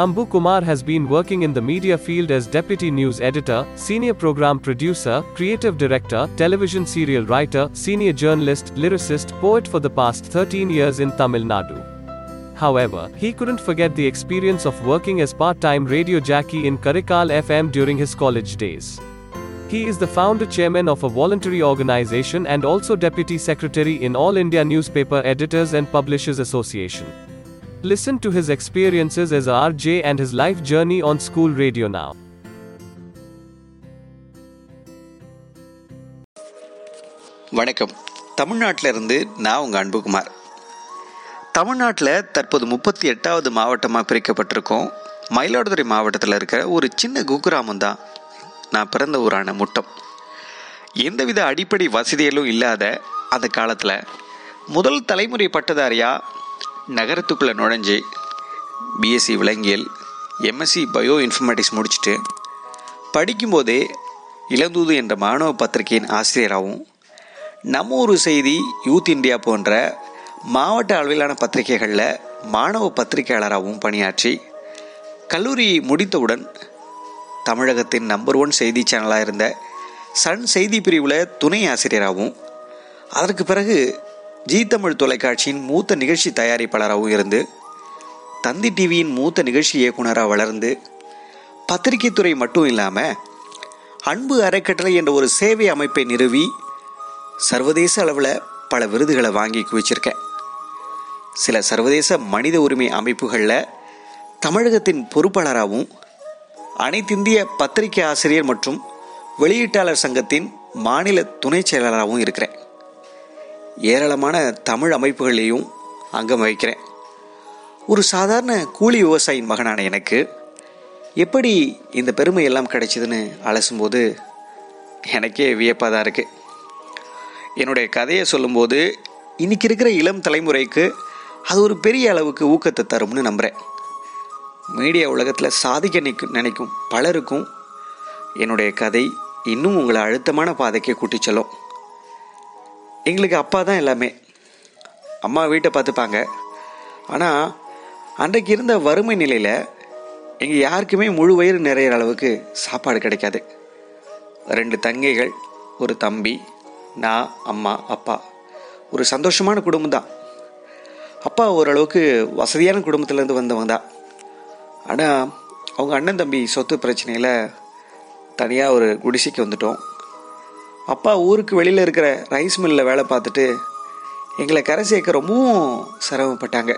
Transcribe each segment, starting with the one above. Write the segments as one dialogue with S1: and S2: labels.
S1: Ambu Kumar has been working in the media field as deputy news editor, senior program producer, creative director, television serial writer, senior journalist, lyricist, poet for the past 13 years in Tamil Nadu. However, he couldn't forget the experience of working as part time radio jockey in Karikal FM during his college days. He is the founder chairman of a voluntary organization and also deputy secretary in All India Newspaper Editors and Publishers Association. Listen to his experiences as RJ and his life journey on school radio now.
S2: வணக்கம். தமிழ்நாட்டில் இருந்து நான் உங்கள் அன்புகுமார். தமிழ்நாட்டில் தற்போது முப்பத்தி எட்டாவது மாவட்டமாக பிரிக்கப்பட்டிருக்கோம் மயிலாடுதுறை மாவட்டத்தில் இருக்கிற ஒரு சின்ன குக்கிராமம் தான். நான் பிறந்த ஊரான முட்டம். எந்தவித அடிப்படை வசதிகளும் இல்லாத அந்த காலத்தில் முதல் தலைமுறை பட்டதாரியாக நகரத்துக்குள்ளே நுழைஞ்சு பிஎஸ்சி விலங்கியல் எம்எஸ்சி பயோ இன்ஃபர்மேட்டிக்ஸ் முடிச்சுட்டு படிக்கும்போதே இளந்தூது என்ற மாணவ பத்திரிகையின் ஆசிரியராகவும் நம்ம ஊர் செய்தி யூத் இந்தியா போன்ற மாவட்ட அளவிலான பத்திரிகைகளில் மாணவ பத்திரிகையாளராகவும் பணியாற்றி கல்லூரி முடித்தவுடன் தமிழகத்தின் நம்பர் ஒன் செய்தி சேனலாக இருந்த சன் செய்தி பிரிவில் துணை ஆசிரியராகவும் அதற்கு பிறகு ஜி தமிழ் தொலைக்காட்சியின் மூத்த நிகழ்ச்சி தயாரிப்பாளராகவும் இருந்து தந்தி டிவியின் மூத்த நிகழ்ச்சி இயக்குனராக வளர்ந்து பத்திரிகை துறை மட்டும் இல்லாமல் அன்பு அறக்கட்டளை என்ற ஒரு சேவை அமைப்பை நிறுவி சர்வதேச அளவில் பல விருதுகளை வாங்கி குவிச்சிருக்கேன். சில சர்வதேச மனித உரிமை அமைப்புகளில் தமிழகத்தின் பொறுப்பாளராகவும் அனைத்திந்திய பத்திரிகை ஆசிரியர் மற்றும் வெளியீட்டாளர் சங்கத்தின் மாநில துணை செயலாளராகவும் இருக்கிறேன். ஏராளமான தமிழ் அமைப்புகளையும் அங்கம் வகிக்கிறேன். ஒரு சாதாரண கூலி விவசாயின் மகனான எனக்கு எப்படி இந்த பெருமை எல்லாம் கிடைச்சிதுன்னு அலசும்போது எனக்கே வியப்பாக தான் இருக்குது என்னுடைய கதையை சொல்லும்போது இன்னைக்கு இருக்கிற இளம் தலைமுறைக்கு அது ஒரு பெரிய அளவுக்கு ஊக்கத்தை தரும்னு நம்புகிறேன் மீடியா உலகத்தில் சாதிக்க நினைக்கும் நினைக்கும் பலருக்கும் என்னுடைய கதை இன்னும் உங்களை அழுத்தமான பாதைக்கு கூட்டி செல்லும். எங்களுக்கு அப்பா தான் எல்லாமே. அம்மா வீட்டை பார்த்துப்பாங்க. ஆனால் அன்றைக்கு இருந்த வறுமை நிலையில் எங்கள் யாருக்குமே முழு வயிறு நிறையிற அளவுக்கு சாப்பாடு கிடைக்காது. ரெண்டு தங்கைகள் ஒரு தம்பி நான் அம்மா அப்பா. ஒரு சந்தோஷமான குடும்பம் தான். அப்பா ஓரளவுக்கு வசதியான குடும்பத்துலேருந்து வந்தவங்க தான். ஆனால் அவங்க அண்ணன் தம்பி சொத்து பிரச்சனையில் தனியாக ஒரு குடிசைக்கு வந்துட்டோம். அப்பா ஊருக்கு வெளியில் இருக்கிற ரைஸ் மில்லில் வேலை பார்த்துட்டு எங்களை கரை சேர்க்க ரொம்பவும் சிரமப்பட்டாங்க.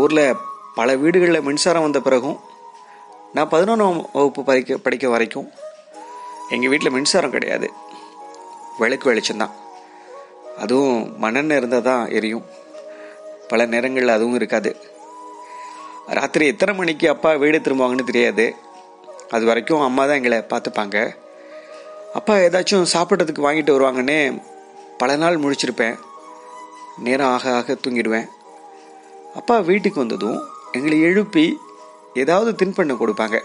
S2: ஊரில் பல வீடுகளில் மின்சாரம் வந்த பிறகும் நான் பதினொன்றாம் வகுப்பு படிக்க படிக்க வரைக்கும் எங்கள் வீட்டில் மின்சாரம் கிடையாது. விளக்கு வெளிச்சம்தான் அதுவும் மண்ணெண்ணெய் இருந்தால் தான் எரியும். பல நேரங்களில் அதுவும் இருக்காது. ராத்திரி எத்தனை மணிக்கு அப்பா வீடு திரும்புவாங்கன்னு தெரியாது. அது வரைக்கும் அம்மா தான் எங்களை பார்த்துப்பாங்க. அப்பா ஏதாச்சும் சாப்பிட்றதுக்கு வாங்கிட்டு வருவாங்கன்னே பல நாள் முழிச்சிருப்பேன். நேரம் ஆக ஆக தூங்கிடுவேன். அப்பா வீட்டுக்கு வந்ததும் எங்களை எழுப்பி ஏதாவது தின்பண்ண கொடுப்பாங்க.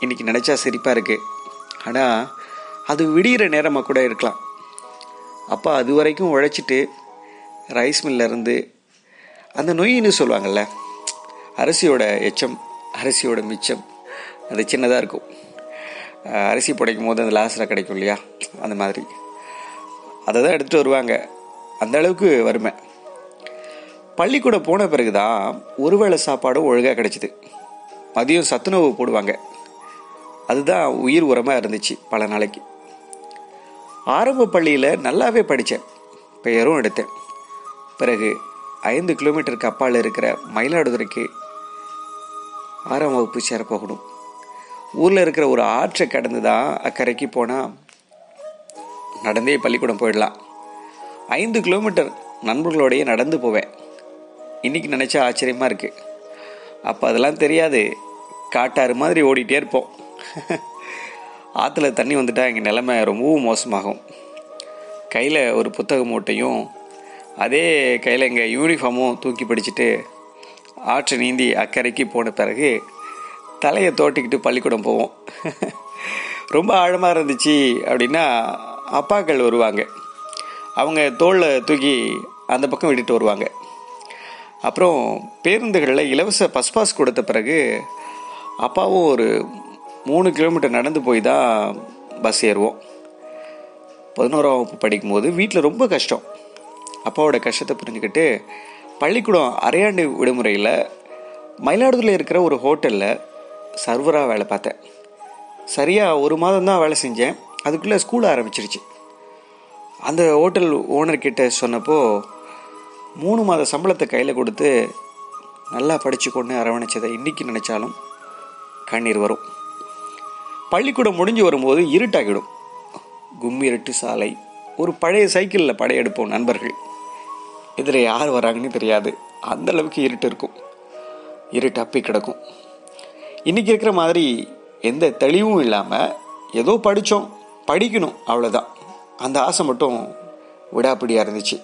S2: இன்னைக்கு நினச்சா சிரிப்பாக இருக்குது ஆனால் அது விடிகிற நேரமாக கூட இருக்கலாம். அப்பா அது வரைக்கும் உழைச்சிட்டு ரைஸ் மில்லேருந்து அந்த நொய்ன்னு சொல்லுவாங்கள்ல அரிசியோட எச்சம் அரிசியோட மிச்சம் அது சின்னதாக இருக்கும். அரிசி புடைக்கும் போது அந்த லாஸ்டில் கிடைக்கும் இல்லையா? அந்த மாதிரி. அதை தான் எடுத்துகிட்டு வருவாங்க. அந்த அளவுக்கு வறுமை. பள்ளிக்கூடம் போன பிறகு தான் ஒருவேளை சாப்பாடும் ஒழுங்காக கிடைச்சிது. மதியம் சத்துணவு போடுவாங்க. அதுதான் உயிர் உரமாக இருந்துச்சு பல நாளைக்கு. ஆரம்ப பள்ளியில் நல்லாவே படித்தேன் பெயரும் எடுத்தேன். பிறகு ஐந்து கிலோமீட்டருக்கு அப்பால் இருக்கிற மயிலாடுதுறைக்கு ஆறாம் வகுப்பு சேர போகணும் ஊரில் இருக்கிற ஒரு ஆற்றை கடந்து தான் அக்கறைக்கு போனால் நடந்தே பள்ளிக்கூடம் போயிடலாம். ஐந்து கிலோமீட்டர் நண்பர்களோடையே நடந்து போவேன். இன்றைக்கி நினச்சா ஆச்சரியமாக இருக்குது அப்போ அதெல்லாம் தெரியாது. காட்டாறு மாதிரி ஓடிட்டே இருப்போம். ஆற்றுல தண்ணி வந்துட்டால் எங்கள் நிலைமை ரொம்பவும் மோசமாகும். கையில் ஒரு புத்தக மூட்டையும் அதே கையில் எங்கள் யூனிஃபார்மும் தூக்கி பிடிச்சிட்டு ஆற்று நீந்தி அக்கறைக்கு போன பிறகு தலையை தோட்டிக்கிட்டு பள்ளிக்கூடம் போவோம். ரொம்ப ஆழமாக இருந்துச்சு அப்படின்னா அப்பாக்கள் வருவாங்க. அவங்க தோளில் தூக்கி அந்த பக்கம் விட்டுட்டு வருவாங்க. அப்புறம் பேருந்துகளில் இலவச பஸ் பாஸ் கொடுத்த பிறகு அப்பாவும் ஒரு மூணு கிலோமீட்டர் நடந்து போய் தான் பஸ் ஏறுவோம். பதினோராம் வகுப்பு படிக்கும்போது வீட்டில் ரொம்ப கஷ்டம். அப்பாவோட கஷ்டத்தை புரிஞ்சுக்கிட்டு பள்ளிக்கூடம் அரையாண்டு விடுமுறையில் மயிலாடுதுறையில் இருக்கிற ஒரு ஹோட்டலில் சர்வராக வேலை பார்த்தேன். சரியாக ஒரு மாதம் தான் வேலை செஞ்சேன். அதுக்குள்ளே ஸ்கூல் ஆரம்பிச்சிருச்சு. அந்த ஹோட்டல் ஓனர்கிட்ட சொன்னப்போ மூணு மாத சம்பளத்தை கையில் கொடுத்து நல்லா படித்து கொண்டு அரவணைச்சதை இன்றைக்கி நினச்சாலும் கண்ணீர் வரும். பள்ளிக்கூடம் முடிஞ்சு வரும்போது இருட்டாகிடும். கும்மி இருட்டு சாலை. ஒரு பழைய சைக்கிளில் படையெடுப்போம் நண்பர்கள். இதில் யார் வராங்கன்னு தெரியாது. அந்த அளவுக்கு இருட்டு இருக்கும். இருட்டு அப்பி கிடக்கும். இன்றைக்கி இருக்கிற மாதிரி எந்த தெளிவும் இல்லாமல் ஏதோ படித்தோம் படிக்கணும் அவ்வளோதான் அந்த ஆசை மட்டும் விடாப்பிடியாக இருந்துச்சு.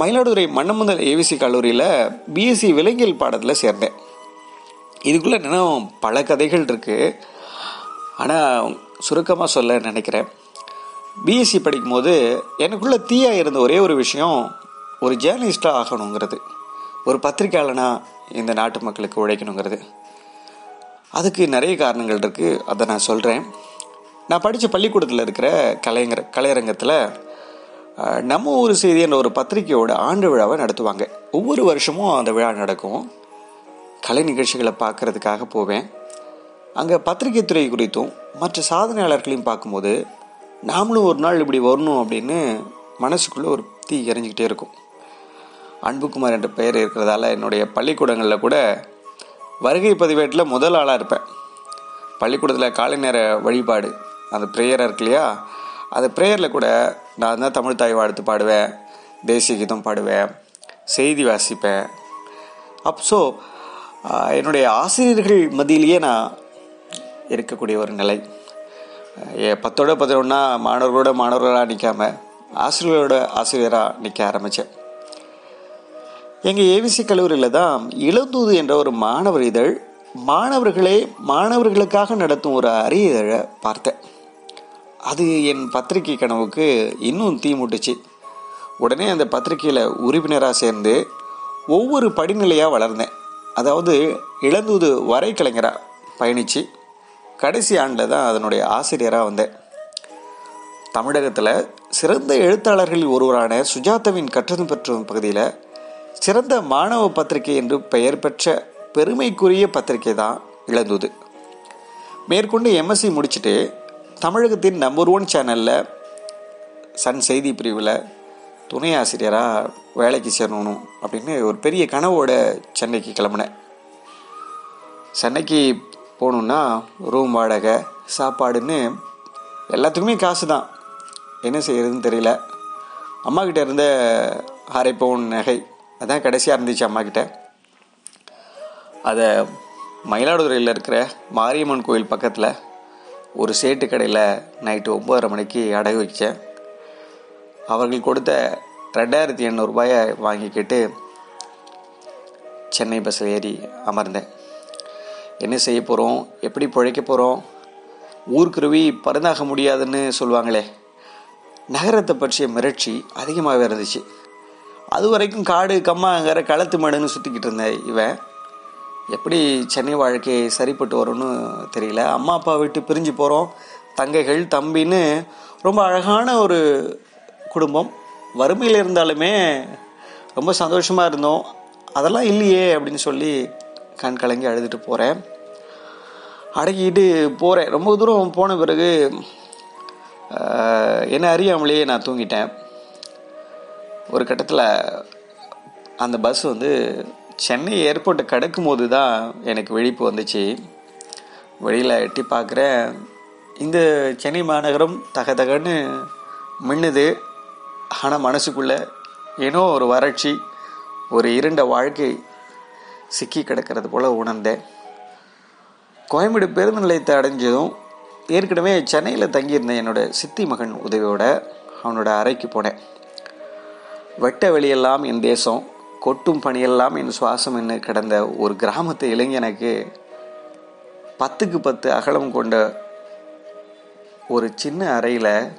S2: மயிலாடுதுறை மன்னமுந்தல் ஏவிசி கல்லூரியில் பிஎஸ்சி விலங்கியல் பாடத்தில் சேர்ந்தேன். இதுக்குள்ளே இன்னும் பல கதைகள் இருக்குது ஆனால் சுருக்கமாக சொல்ல நினைக்கிறேன். பிஎஸ்சி படிக்கும்போது எனக்குள்ளே தீயாக இருந்த ஒரே ஒரு விஷயம் ஒரு ஜேர்னலிஸ்டாக ஆகணுங்கிறது. ஒரு பத்திரிக்கையாளனாக இந்த நாட்டு மக்களுக்கு உழைக்கணுங்கிறது. அதுக்கு நிறைய காரணங்கள் இருக்குது அதை நான் சொல்கிறேன் நான் படித்த பள்ளிக்கூடத்தில் இருக்கிற கலைஞர் கலையரங்கத்தில் நம்ம ஊர் செய்தி என்ற ஒரு பத்திரிகையோட ஆண்டு விழாவை நடத்துவாங்க. ஒவ்வொரு வருஷமும் அந்த விழா நடக்கும். கலை நிகழ்ச்சிகளை பார்க்கறதுக்காக போவேன். அங்கே பத்திரிகை துறை குறித்தும் மற்ற சாதனையாளர்களையும் பார்க்கும்போது நாமளும் ஒரு நாள் இப்படி வரணும் அப்படின்னு மனசுக்குள்ளே ஒரு தீ எறிஞ்சிக்கிட்டே இருக்கும். அன்புக்குமார் என்ற பெயர் இருக்கிறதால என்னுடைய பள்ளிக்கூடங்களில் கூட வருகை பதிவேட்டில் முதல் ஆளாக இருப்பேன். பள்ளிக்கூடத்தில் காலை நேர வழிபாடு அந்த ப்ரேயராக இருக்கு இல்லையா? அந்த ப்ரேயரில் கூட நான் தான் தமிழ் தாய் வாழ்த்து பாடுவேன் தேசிய கீதம் பாடுவேன் செய்தி வாசிப்பேன். அப் ஸோ என்னுடைய ஆசிரியர்கள் மத்தியிலேயே நான் இருக்கக்கூடிய ஒரு நிலை. பத்தோட பதினொன்னா மாணவர்களோட மாணவர்களாக நிற்காம ஆசிரியரோட ஆசிரியராக நிற்க ஆரம்பித்தேன் எங்கள் ஏவிசி கல்லூரியில் தான் இளந்தூது என்ற ஒரு மாணவர் இதழ் மாணவர்களே மாணவர்களுக்காக நடத்தும் ஒரு அரிய இதழை பார்த்தேன். அது என் பத்திரிகை கனவுக்கு இன்னும் தீ முட்டுச்சு. உடனே அந்த பத்திரிகையில் உறுப்பினராக சேர்ந்து ஒவ்வொரு படிநிலையாக வளர்ந்தேன். அதாவது இளந்தூது வரைக்கலைஞராக பயணித்து கடைசி ஆண்டில் தான் அதனுடைய ஆசிரியராக வந்தேன். தமிழகத்தில் சிறந்த எழுத்தாளர்களில் ஒருவரான சுஜாதாவின் கட்டணம் பெற்ற பகுதியில் சிறந்த மாணவ பத்திரிகை என்று பெயர் பெற்ற பெருமைக்குரிய பத்திரிகை தான் இழந்தது மேற்கொண்டு எம்எஸ்சி முடிச்சுட்டு தமிழகத்தின் நம்பர் ஒன் சேனலில் சன் செய்தி பிரிவில் துணை ஆசிரியராக வேலைக்கு சேரணும் அப்படின்னு ஒரு பெரிய கனவோட சென்னைக்கு கிளம்புனேன். சென்னைக்கு போகணுன்னா ரூம் வாடகை சாப்பாடுன்னு எல்லாத்துக்குமே காசு தான். என்ன செய்யறதுன்னு தெரியல. அம்மா கிட்ட இருந்த அரை பவுன் நகை அதான் கடைசியாக இருந்துச்சு அம்மா கிட்ட அதை மயிலாடுதுறையில் இருக்கிற மாரியம்மன் கோயில் பக்கத்தில் ஒரு சேட்டு கடையில் நைட்டு ஒம்பதரை மணிக்கு அடகு வச்சேன். அவர்கள் கொடுத்த ரெண்டாயிரத்தி எண்ணூறுபாயை வாங்கிக்கிட்டு சென்னை பஸ்ஸில் ஏறி அமர்ந்தேன். என்ன செய்ய போகிறோம் எப்படி பிழைக்க போகிறோம் ஊர்க்குருவி பருந்தாக முடியாதுன்னு சொல்லுவாங்களே நகரத்தை பற்றிய மிரட்சி அதிகமாகவே இருந்துச்சு. அது வரைக்கும் காடு கம்மாங்கிற களத்து மாடுன்னு சுற்றிக்கிட்டு இருந்தேன் இவன். எப்படி சென்னை வாழ்க்கை சரிப்பட்டு வரும்னு தெரியல. அம்மா அப்பா விட்டு பிரிஞ்சு போகிறோம் தங்கைகள் தம்பின்னு ரொம்ப அழகான ஒரு குடும்பம். வறுமையில் இருந்தாலுமே ரொம்ப சந்தோஷமாக இருந்தோம். அதெல்லாம் இல்லையே அப்படின்னு சொல்லி கண் கலங்கி அழுதுட்டு போகிறேன் அடக்கிட்டு போகிறேன் ரொம்ப தூரம் போன பிறகு என்ன அறியாமலேயே நான் தூங்கிட்டேன். ஒரு கட்டத்தில் அந்த பஸ் வந்து சென்னை ஏர்போர்ட்டை கிடக்கும் போது தான் எனக்கு விழிப்பு வந்துச்சு. வெளியில் எட்டி பார்க்குறேன் இந்த சென்னை மாநகரம் தக தகன்னு மின்னுது. ஆனால் மனசுக்குள்ளே ஏனோ ஒரு வறட்சி ஒரு இருண்ட வாழ்க்கை சிக்கி கிடக்கிறது போல் உணர்ந்தேன். கோயம்பேடு பேருந்து நிலையத்தை அடைஞ்சதும் ஏற்கனவே சென்னையில் தங்கியிருந்த என்னோட சித்தி மகன் உதவியோட அவனோட அறைக்கு போனேன். வெட்ட வெளியெல்லாம் என் தேசம் கொட்டும் பணியெல்லாம் என் சுவாசம் என்று கிடந்த ஒரு கிராமத்து இளைஞனுக்கு பத்துக்கு பத்து அகலம் கொண்ட ஒரு சின்ன அறையில்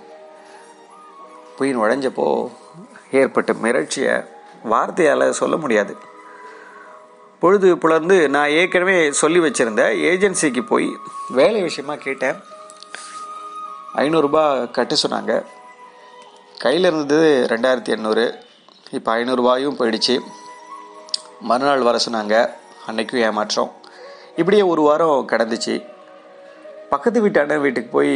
S2: போய் நுழைஞ்சப்போ ஏற்பட்ட மிரட்சியை வார்த்தையால் சொல்ல முடியாது. பொழுது புலர்ந்து நான் ஏற்கனவே சொல்லி வச்சுருந்த ஏஜென்சிக்கு போய் வேலை விஷயமா கேட்டேன். ஐநூறுரூபா கட்ட சொன்னாங்க. கையில் இருந்தது ரெண்டாயிரத்தி எண்ணூறு. இப்போ ஐநூறுரூவாயும் போயிடுச்சு. மறுநாள் வர சொன்னாங்க. அன்னைக்கும் ஏமாற்றம். இப்படியே ஒரு வாரம் கடந்துச்சு. பக்கத்து வீட்டு அண்ணன் வீட்டுக்கு போய்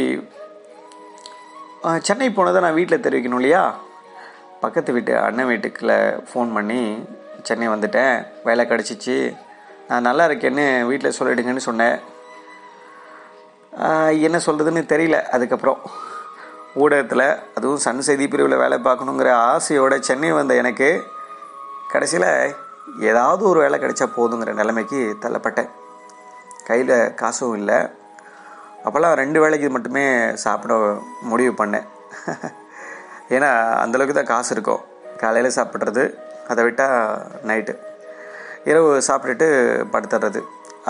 S2: சென்னை போனதை நான் வீட்டில் தெரிவிக்கணும் இல்லையா? பக்கத்து வீட்டு அண்ணன் வீட்டுக்கில் ஃபோன் பண்ணி சென்னை வந்துட்டேன். வேலை கிடச்சிச்சு. நான் நல்லா இருக்கேன்னு வீட்டில் சொல்லிடுங்கன்னு சொன்னேன். என்ன சொல்கிறதுன்னு தெரியல. அதுக்கப்புறம் ஊடகத்தில் அதுவும் சன் செய்தி பிரிவில் வேலை பார்க்கணுங்கிற ஆசையோட சென்னை வந்த எனக்கு கடைசியில் ஏதாவது ஒரு வேலை கிடைச்சா போதுங்கிற நிலைமைக்கு தள்ளப்பட்டேன். கையில் காசும் இல்லை. அப்போல்லாம் ரெண்டு வேளைக்கு மட்டுமே சாப்பிட முடிவு பண்ணேன். ஏன்னா அந்தளவுக்கு தான் காசு இருக்கும். காலையில் சாப்பிட்றது அதை விட்டால் நைட்டு. இரவு சாப்பிட்டுட்டு படுத்துறது.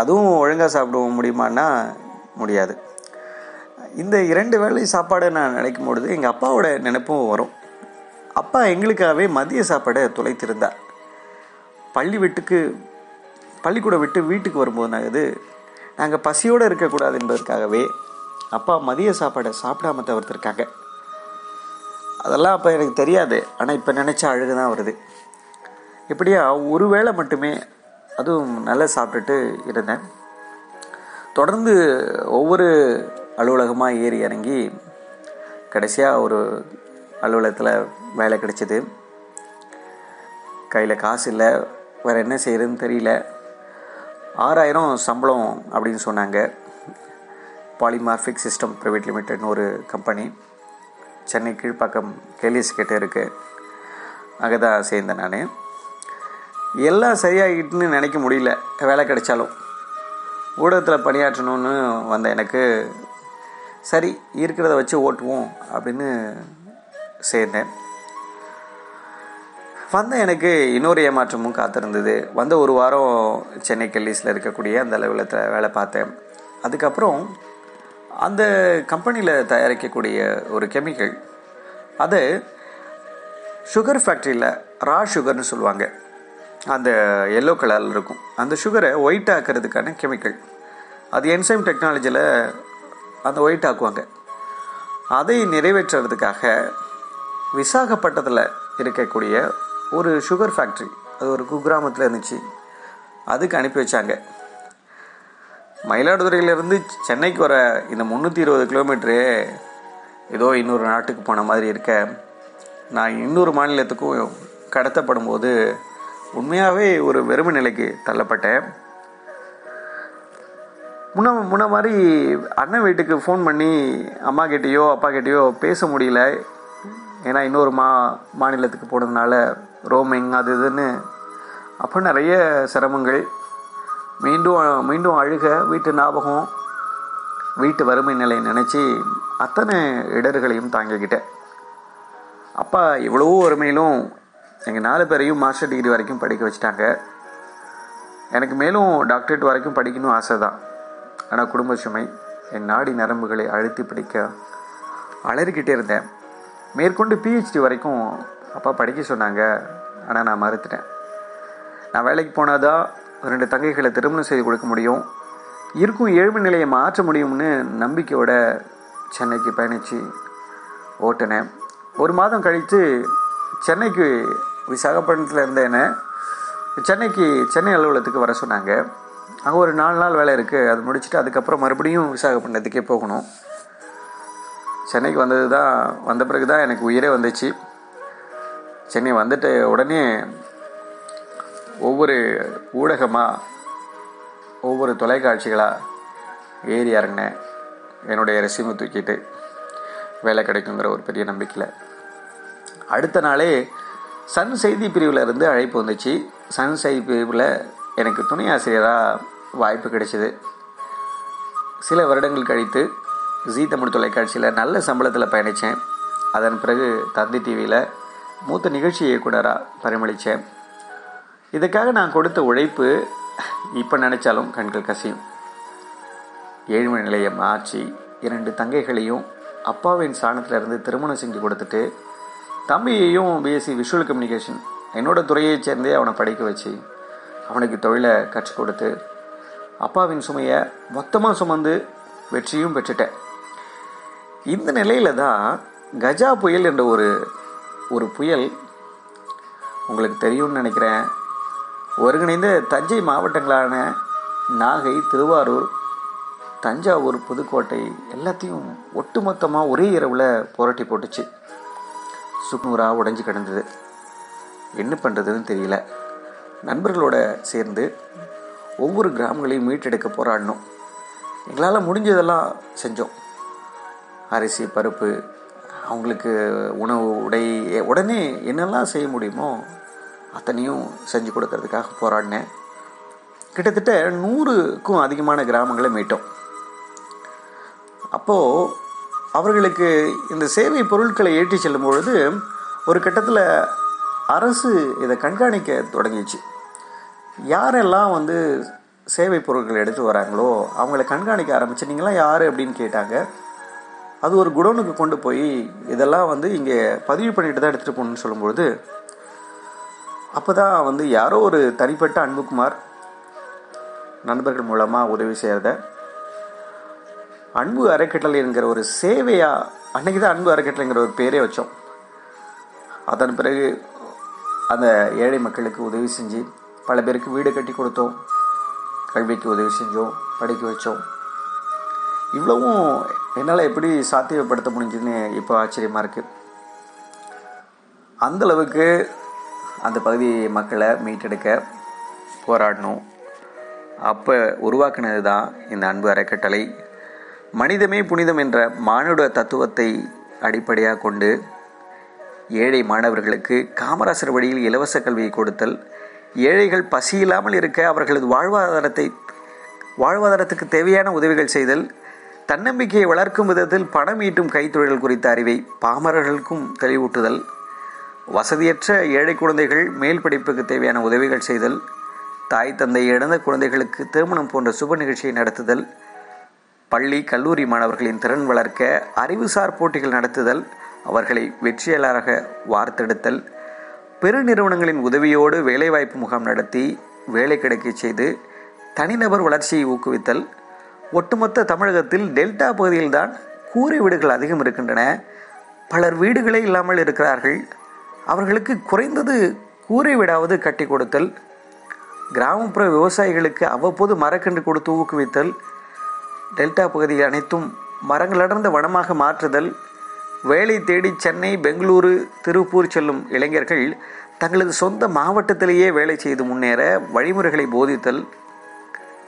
S2: அதுவும் ஒழுங்காக சாப்பிட முடியுமான்னா முடியாது. இந்த இரண்டு வேளை சாப்பாடை நான் நினைக்கும் பொழுது எங்கள் அப்பாவோட நினைப்பும் வரும். அப்பா எங்களுக்காகவே மதிய சாப்பாடை தொலைத்திருந்தார் பள்ளி வீட்டுக்கு பள்ளிக்கூடம் விட்டு வீட்டுக்கு வரும்போது நாங்கள் நாங்கள் பசியோடு இருக்கக்கூடாது என்பதற்காகவே அப்பா மதிய சாப்பாடை சாப்பிடாம தவிர்த்திருக்காங்க. அதெல்லாம் அப்போ எனக்கு தெரியாது. ஆனால் இப்போ நினச்சா அழுகு தான் வருது. இப்படியா ஒரு வேளை மட்டுமே அதுவும் நல்லா சாப்பிட்டுட்டு இருந்தேன். தொடர்ந்து ஒவ்வொரு அலுவலகமாக ஏறி இறங்கி கடைசியாக ஒரு அலுவலகத்தில் வேலை கிடைச்சிது. கையில் காசு இல்லை. வேறு என்ன செய்கிறதுன்னு தெரியல. ஆறாயிரம் சம்பளம் அப்படின்னு சொன்னாங்க. பாலிமார்பிக் சிஸ்டம் ப்ரைவேட் லிமிடெட்னு ஒரு கம்பெனி சென்னை கீழ்ப்பாக்கம் கேலிஸ் கிட்டே இருக்குது அங்கே தான் சேர்ந்தேன் நான். எல்லாம் சரியாகிட்டுன்னு நினைக்க முடியல. வேலை கிடைச்சாலும். ஊடகத்தில் பணியாற்றணும்னு வந்த எனக்கு சரி இருக்கிறத வச்சு ஓட்டுவோம் அப்படின்னு சேர்ந்தேன். வந்த எனக்கு இன்னொரு ஏமாற்றமும் காத்திருந்தது. வந்த ஒரு வாரம் சென்னை கெல்லிஸில் இருக்கக்கூடிய அந்த அலுவலகத்தில் வேலை பார்த்தேன். அதுக்கப்புறம் அந்த கம்பெனியில் தயாரிக்கக்கூடிய ஒரு கெமிக்கல் அது சுகர் ஃபேக்ட்ரியில் ரா சுகர்னு சொல்லுவாங்க. அந்த எல்லோ கலரில் இருக்கும். அந்த சுகரை ஒயிட் ஆக்கிறதுக்கான கெமிக்கல். அது என்சைம் டெக்னாலஜியில் அந்த ஒயிட் ஆக்குவாங்க. அதை நிறைவேற்றுறதுக்காக விசாகப்பட்டத்தில் இருக்கக்கூடிய ஒரு சுகர் ஃபேக்ட்ரி அது ஒரு குக்கிராமத்தில் இருந்துச்சு. அதுக்கு அனுப்பி வச்சாங்க. மயிலாடுதுறையிலேருந்து சென்னைக்கு வர இந்த முந்நூற்றி இருபது கிலோமீட்ரு ஏதோ இன்னொரு நாட்டுக்கு போன மாதிரி இருக்க. நான் இன்னொரு மாநிலத்துக்கும் கடத்தப்படும் போது உண்மையாகவே ஒரு வெறுமை நிலைக்கு தள்ளப்பட்டேன். முன்ன முன்ன மாதிரி அண்ணன் வீட்டுக்கு ஃபோன் பண்ணி அம்மா கிட்டேயோ அப்பா கிட்டேயோ பேச முடியல. ஏன்னா இன்னொரு மா மாநிலத்துக்கு போனதுனால ரோமிங் அது இதுன்னு அப்போ நிறைய சிரமங்கள். மீண்டும் மீண்டும் அழுக வீட்டு ஞாபகம் வீட்டு வறுமை நிலையை நினச்சி அத்தனை இடர்களையும் தாங்கிக்கிட்டேன். அப்பா எவ்வளவோ வறுமையிலும் எங்கள் நாலு பேரையும் மாஸ்டர் டிகிரி வரைக்கும் படிக்க வச்சுட்டாங்க. எனக்கு மேலும் டாக்டரேட் வரைக்கும் படிக்கணும் ஆசை தான் ஆனால் குடும்ப சுமை என் நாடி நரம்புகளை அழுத்தி பிடிக்க அலறிக்கிட்டே இருந்தேன். மேற்கொண்டு பிஹெச்டி வரைக்கும் அப்பா படிக்க சொன்னாங்க. ஆனால் நான் மறுத்துட்டேன். நான் வேலைக்கு போனால் தான் ரெண்டு தங்கைகளை திருமணம் செய்து கொடுக்க முடியும்? இருக்கும் ஏழ்மை நிலையை மாற்ற முடியும்னு நம்பிக்கையோட சென்னைக்கு பயணித்து ஓட்டினேன். ஒரு மாதம் கழித்து சென்னைக்கு விசாகப்பட்டினத்தில் இருந்த என்னை சென்னைக்கு சென்னை அலுவலகத்துக்கு வர சொன்னாங்க. அங்கே ஒரு நாலு நாள் வேலை இருக்குது அது முடிச்சுட்டு அதுக்கப்புறம் மறுபடியும் விசாகப்பட்டினத்துக்கே போகணும். சென்னைக்கு வந்தது தான் வந்த பிறகு தான் எனக்கு உயிரே வந்துச்சு. சென்னை வந்துட்டு உடனே ஒவ்வொரு ஊடகமாக ஒவ்வொரு தொலைக்காட்சிகளாக ஏறி இறங்கினேன். என்னுடைய ரெசியூமை தூக்கிட்டு வேலை கிடைக்குங்கிற ஒரு பெரிய நம்பிக்கையில். அடுத்த நாளே சன் செய்தி பிரிவில் இருந்து அழைப்பு வந்துச்சு. சன் செய்தி பிரிவில் எனக்கு துணை ஆசிரியராக வாய்ப்பு கிடைச்சிது. சில வருடங்கள் கழித்து ஜீ தமிழ் தொலைக்காட்சியில் நல்ல சம்பளத்தில் பயணித்தேன் அதன் பிறகு தந்தி டிவியில் மூத்த நிகழ்ச்சி இயக்குனராக பரிமளித்தேன் இதுக்காக நான் கொடுத்த உழைப்பு இப்போ நினச்சாலும் கண்கள் கசியும். ஏழ்மை நிலையம் மாற்றி இரண்டு தங்கைகளையும் அப்பாவின் சாணத்திலிருந்து திருமணம் செஞ்சு கொடுத்துட்டு தம்பியையும் பிஎஸ்சி விஷுவல் கம்யூனிகேஷன் என்னோடய துறையைச் சேர்ந்தே அவனை படிக்க வச்சு அவனுக்கு தொழிலை கற்றுக் கொடுத்து அப்பாவின் சுமையை மொத்தமாக சுமந்து வெற்றியும் பெற்றுட்டேன். இந்த நிலையில் தான் கஜா புயல் என்ற ஒரு ஒரு புயல் உங்களுக்கு தெரியும்னு நினைக்கிறேன். ஒருங்கிணைந்த தஞ்சை மாவட்டங்களான நாகை திருவாரூர் தஞ்சாவூர் புதுக்கோட்டை எல்லாத்தையும் ஒட்டுமொத்தமாக ஒரே இரவில் புரட்டி போட்டுச்சு. சுக்குநூறாக உடைஞ்சு கிடந்தது. என்ன பண்ணுறதுன்னு தெரியல. நண்பர்களோட சேர்ந்து ஒவ்வொரு கிராமங்களையும் மீட்டெடுக்க போராடினோம். எங்களால் முடிஞ்சதெல்லாம் செஞ்சோம். அரிசி பருப்பு அவங்களுக்கு உணவு உடை உடனே என்னெல்லாம் செய்ய முடியுமோ அத்தனையும் செஞ்சு கொடுக்கறதுக்காக போராடினேன். கிட்டத்தட்ட நூறுக்கும் அதிகமான கிராமங்களை மீட்டோம். அப்போது அவர்களுக்கு இந்த சேவை பொருட்களை ஏற்றி செல்லும் பொழுது ஒரு கட்டத்தில் அரசு இதை கண்காணிக்க தொடங்கிச்சு. யாரெல்லாம் வந்து சேவை பொருட்கள் எடுத்து வராங்களோ அவங்கள கண்காணிக்க ஆரம்பிச்சு நீங்களாம் யார்? அப்படின்னு கேட்டாங்க. அது ஒரு குடோனுக்கு கொண்டு போய் இதெல்லாம் வந்து இங்கே பதிவு பண்ணிட்டு தான் எடுத்துகிட்டு போகணும்னு சொல்லும்பொழுது அப்போ தான் வந்து யாரோ ஒரு தனிப்பட்ட அன்புக்குமார் நண்பர்கள் மூலமாக உதவி செய்கிறத அன்பு அறக்கட்டளை என்கிற ஒரு சேவையாக அன்னைக்கு தான் அன்பு அறக்கட்டளைங்கிற ஒரு பேரே வச்சோம். அதன் பிறகு அந்த ஏழை மக்களுக்கு உதவி செஞ்சு பல பேருக்கு வீடு கட்டி கொடுத்தோம். கல்விக்கு உதவி செஞ்சோம் படிக்க வச்சோம். இவ்வளவும் என்னால் எப்படி சாத்தியப்படுத்த முடிஞ்சுன்னு இப்போ ஆச்சரியமாக இருக்குது அந்தளவுக்கு அந்த பகுதி மக்களை மீட்டெடுக்க போராடணும். அப்போ உருவாக்குனது தான் இந்த அன்பு அறக்கட்டளை. மனிதமே புனிதம் என்ற மானுட தத்துவத்தை அடிப்படையாக கொண்டு ஏழை மாணவர்களுக்கு காமராசர் வழியில் இலவச கல்வியை கொடுத்தல் ஏழைகள் பசி இல்லாமல் இருக்க அவர்களது வாழ்வாதாரத்தை வாழ்வாதாரத்துக்கு தேவையான உதவிகள் செய்தல் தன்னம்பிக்கையை வளர்க்கும் விதத்தில் பணம் ஈட்டும் கைத்தொழில் குறித்த அறிவை பாமரர்களுக்கும் தெளிவூட்டுதல் வசதியற்ற ஏழை குழந்தைகள் மேல் படிப்புக்கு தேவையான உதவிகள் செய்தல் தாய் தந்தை இழந்த குழந்தைகளுக்கு திருமணம் போன்ற சுப நிகழ்ச்சியை நடத்துதல் பள்ளி கல்லூரி மாணவர்களின் திறன் வளர்க்க அறிவுசார் போட்டிகள் நடத்துதல் அவர்களை வெற்றியாளராக வார்த்தெடுத்தல் பெருநிறுவனங்களின் உதவியோடு வேலைவாய்ப்பு முகாம் நடத்தி வேலை கிடைக்க செய்து தனிநபர் வளர்ச்சியை ஊக்குவித்தல் ஒட்டுமொத்த தமிழகத்தில் டெல்டா பகுதியில்தான் கூரை வீடுகள் அதிகம் இருக்கின்றன. பலர் வீடுகளே இல்லாமல் இருக்கிறார்கள். அவர்களுக்கு குறைந்தது கூரை வீடாவது கட்டி கொடுத்தல் கிராமப்புற விவசாயிகளுக்கு அவ்வப்போது மரக்கன்று கொடுத்து ஊக்குவித்தல் டெல்டா பகுதியில் அனைத்தும் மரங்களடர்ந்த வனமாக மாற்றுதல் வேலை தேடி சென்னை பெங்களூரு திருப்பூர் செல்லும் இளைஞர்கள் தங்களது சொந்த மாவட்டத்திலேயே வேலை செய்து முன்னேற வழிமுறைகளை போதித்தல்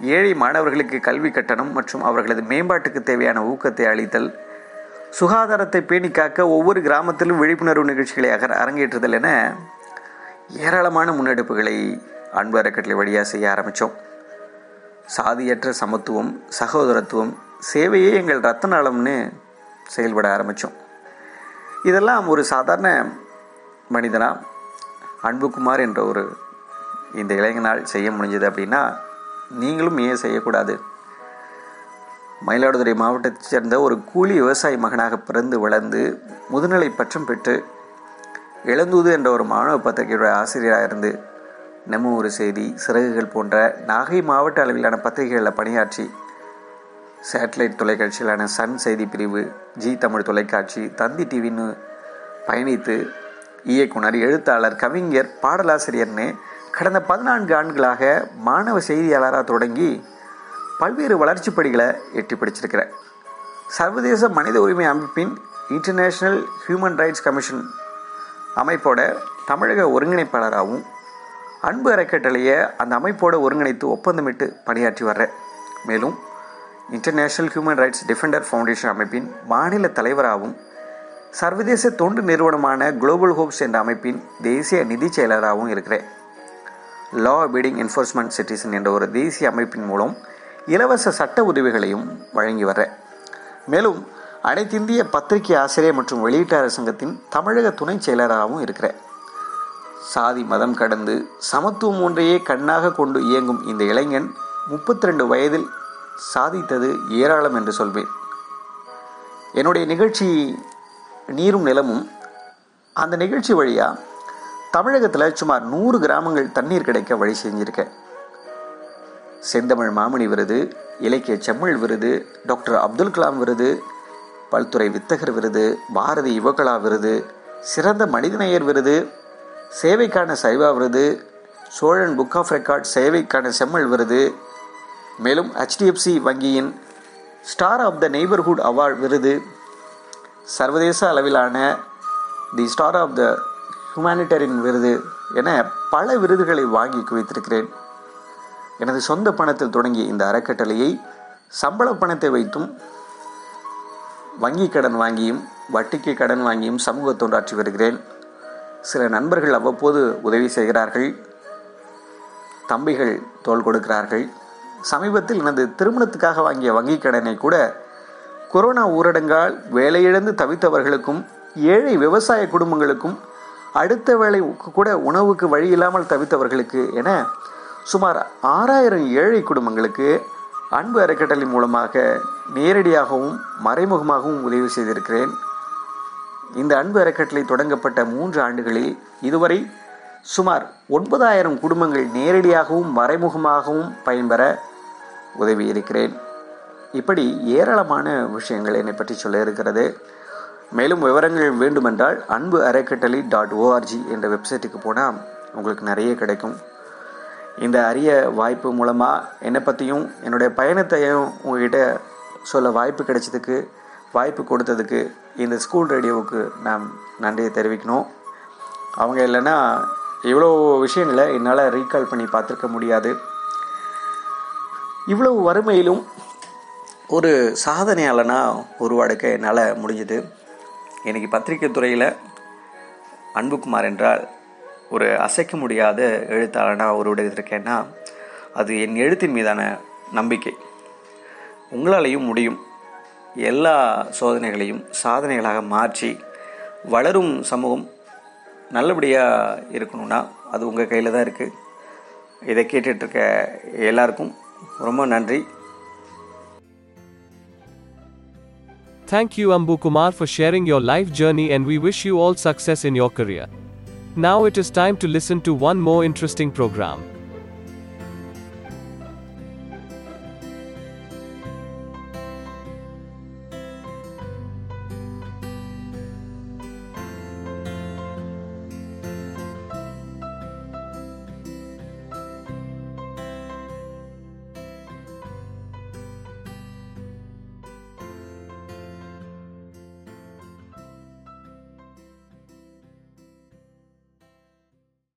S2: ஏழை மாணவர்களுக்கு கல்வி கட்டணம் மற்றும் அவர்களது மேம்பாட்டுக்கு தேவையான ஊக்கத்தை அளித்தல் சுகாதாரத்தை பேணி காக்க ஒவ்வொரு கிராமத்திலும் விழிப்புணர்வு நிகழ்ச்சிகளை அகர் அரங்கேற்றுதல் என ஏராளமான முன்னெடுப்புகளை அன்பு அறக்கட்டளை வழியாக செய்ய ஆரம்பித்தோம் சாதியற்ற சமத்துவம் சகோதரத்துவம் சேவையே எங்கள் ரத்த நலம்னு செயல்பட ஆரம்பித்தோம் இதெல்லாம் ஒரு சாதாரண மனிதனாக அன்புக்குமார் என்ற ஒரு இந்த இளைஞனால் செய்ய முடிஞ்சது அப்படின்னா நீங்களும் ஏன் செய்யக்கூடாது? மயிலாடுதுறை மாவட்டத்தைச் சேர்ந்த ஒரு கூலி விவசாய மகனாக பிறந்து வளர்ந்து முதுநிலை பட்டம் பெற்று இளந்தூது என்ற ஒரு மாணவ பத்திரிகையோட ஆசிரியராக இருந்து நம்ம ஒரு செய்தி சிறகுகள் போன்ற நாகை மாவட்ட அளவிலான பத்திரிகைகளில் பணியாற்றி சேட்டலைட் தொலைக்காட்சியிலான சன் செய்தி பிரிவு ஜி தமிழ் தொலைக்காட்சி தந்தி டிவின்னு பயணித்து இயக்குனர் எழுத்தாளர் கவிஞர் பாடலாசிரியர்னு கடந்த பதினான்கு ஆண்டுகளாக மாணவ செய்தியாளராக தொடங்கி பல்வேறு வளர்ச்சி படிகளை எட்டி பிடிச்சிருக்கிறார் சர்வதேச மனித உரிமை அமைப்பின் இன்டர்நேஷ்னல் ஹியூமன் ரைட்ஸ் கமிஷன் அமைப்போட தமிழக ஒருங்கிணைப்பாளராகவும் அன்பு அறக்கட்டளையை அந்த அமைப்போட ஒருங்கிணைத்து ஒப்பந்தமிட்டு பணியாற்றி வர்றேன் மேலும் International Human Rights Defender Foundation அமைப்பின் மாநில தலைவராகவும் சர்வதேச தொண்டு நிறுவனமான குளோபல் ஹோப்ஸ் என்ற அமைப்பின் தேசிய நிதி செயலராகவும் இருக்கிறேன். லா அபீடிங் என்ஃபோர்ஸ்மெண்ட் சிட்டிசன் என்ற ஒரு தேசிய அமைப்பின் மூலம் இலவச சட்ட உதவிகளையும் வழங்கி வர்றேன். மேலும் அனைத்திந்திய பத்திரிகை ஆசிரியர் மற்றும் வெளியீட்டாளர் சங்கத்தின் தமிழக துணை செயலராகவும் இருக்கிறேன். சாதி மதம் கடந்து சமத்துவம் ஒன்றையே கண்ணாக கொண்டு இயங்கும் இந்த இளைஞன் முப்பத்தி ரெண்டு வயதில் சாதித்தது ஏராளம் என்று சொல்வேன். என்னுடைய நிகழ்ச்சி நீரும் நிலமும் அந்த நிகழ்ச்சி வழியாக தமிழகத்தில் சுமார் நூறு கிராமங்கள் தண்ணீர் கிடைக்க வழி செஞ்சுருக்கேன் செந்தமிழ் மாமணி விருது இலக்கிய செம்மொழி விருது டாக்டர் அப்துல் கலாம் விருது பல்துறை வித்தகர் விருது பாரதி யுவகலா விருது சிறந்த மனிதநேயர் விருது சேவைக்கான சைவா விருது சோழன் புக் ஆஃப் ரெக்கார்ட் சேவைக்கான செம்மல் விருது மேலும் ஹெச்டிஎஃப்சி வங்கியின் Star of the Neighbourhood Award விருது சர்வதேச அளவிலான தி ஸ்டார் ஆஃப் த ஹியூமானிட்டரியன் விருது என பல விருதுகளை வாங்கி குவித்திருக்கிறேன். எனது சொந்த பணத்தில் தொடங்கிய இந்த அறக்கட்டளையை சம்பள பணத்தை வைத்தும் வங்கி கடன் வாங்கியும் வட்டிக்கு கடன் வாங்கியும் சமூக தொண்டாற்றி வருகிறேன். சில நண்பர்கள் அவ்வப்போது உதவி செய்கிறார்கள். தம்பிகள் தோல் கொடுக்கிறார்கள். சமீபத்தில் எனது திருமணத்துக்காக வாங்கிய வங்கிக் கடனை கூட கொரோனா ஊரடங்கால் வேலையிழந்து தவித்தவர்களுக்கும் ஏழை விவசாய குடும்பங்களுக்கும் அடுத்த வேலை கூட உணவுக்கு வழி இல்லாமல் தவித்தவர்களுக்கு என சுமார் ஆறாயிரம் ஏழை குடும்பங்களுக்கு அன்பு அறக்கட்டளை மூலமாக நேரடியாகவும் மறைமுகமாகவும் உதவி செய்திருக்கிறேன். இந்த அன்பு அறக்கட்டளை தொடங்கப்பட்ட மூன்று ஆண்டுகளில் இதுவரை சுமார் ஒன்பதாயிரம் குடும்பங்கள் நேரடியாகவும் மறைமுகமாகவும் பயன்பெற உதவி இருக்கிறேன். இப்படி ஏராளமான விஷயங்கள் என்னை பற்றி சொல்ல இருக்கிறது. மேலும் விவரங்கள் வேண்டுமென்றால் அன்பு அறக்கட்டளை டாட் ஓஆர்ஜி என்ற வெப்சைட்டுக்கு போனால் உங்களுக்கு நிறைய கிடைக்கும். இந்த அரிய வாய்ப்பு மூலமாக என்னை பற்றியும் என்னுடைய பயணத்தையும் உங்ககிட்ட சொல்ல வாய்ப்பு கிடைச்சதுக்கு வாய்ப்பு கொடுத்ததுக்கு இந்த ஸ்கூல் ரேடியோவுக்கு நான் நன்றியை தெரிவிக்கணும். அவங்க இல்லைன்னா இவ்வளோ விஷயங்களை என்னால் ரீகால் பண்ணி பார்த்துருக்க முடியாது. இவ்வளவு வறுமையிலும் ஒரு சாதனையாளனாக உருவாடுக்க என்னால் முடிஞ்சுது. எனக்கு பத்திரிகை துறையில் அன்புக்குமார் என்றால் ஒரு அசைக்க முடியாத எழுத்தாளனாக உருவெடுத்திருக்கேன்னா அது என் எழுத்தின் மீதான நம்பிக்கை. உங்களாலையும் முடியும். எல்லா சோதனைகளையும் சாதனைகளாக மாற்றி வளரும் சமூகம் நல்லபடியாக இருக்கணும்னா அது உங்கள் கையில் தான் இருக்குது இதை கேட்டுட்ருக்க எல்லாருக்கும் ரொம்ப நன்றி
S1: Thank you, Ambu Kumar, for sharing your life journey, and we wish you all success in your career. Now it is time to listen to one more interesting program.